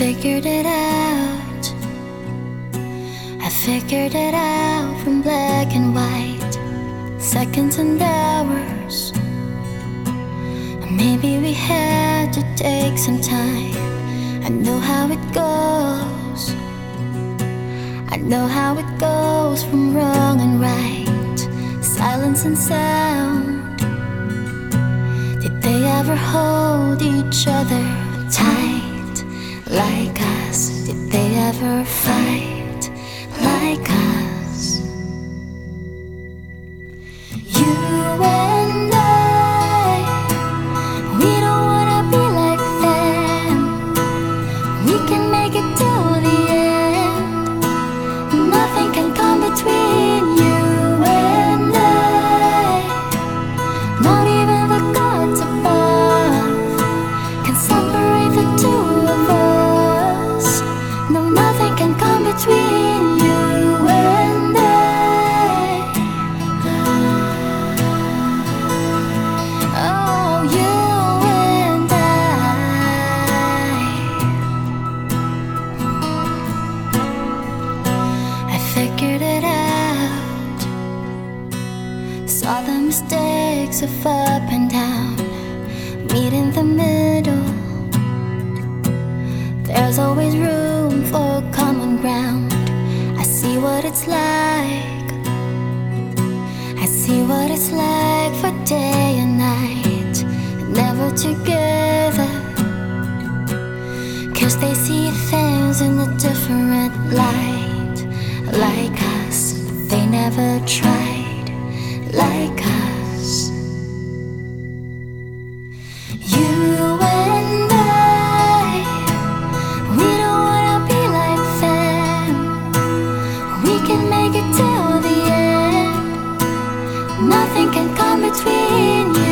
figured it out. I figured it out from black and white, seconds and hours. Maybe we had to take some time. I know how it goes. I know how it goes from wrong and right, silence and sound. Did they ever hold each other tight like us? Did they ever fight like us? Saw the mistakes of up and down. Meet in the middle. There's always room what it's like. I see what it's like for day and night, never together. Cause they see things in a different light, like us. They never tried, like us. come between you.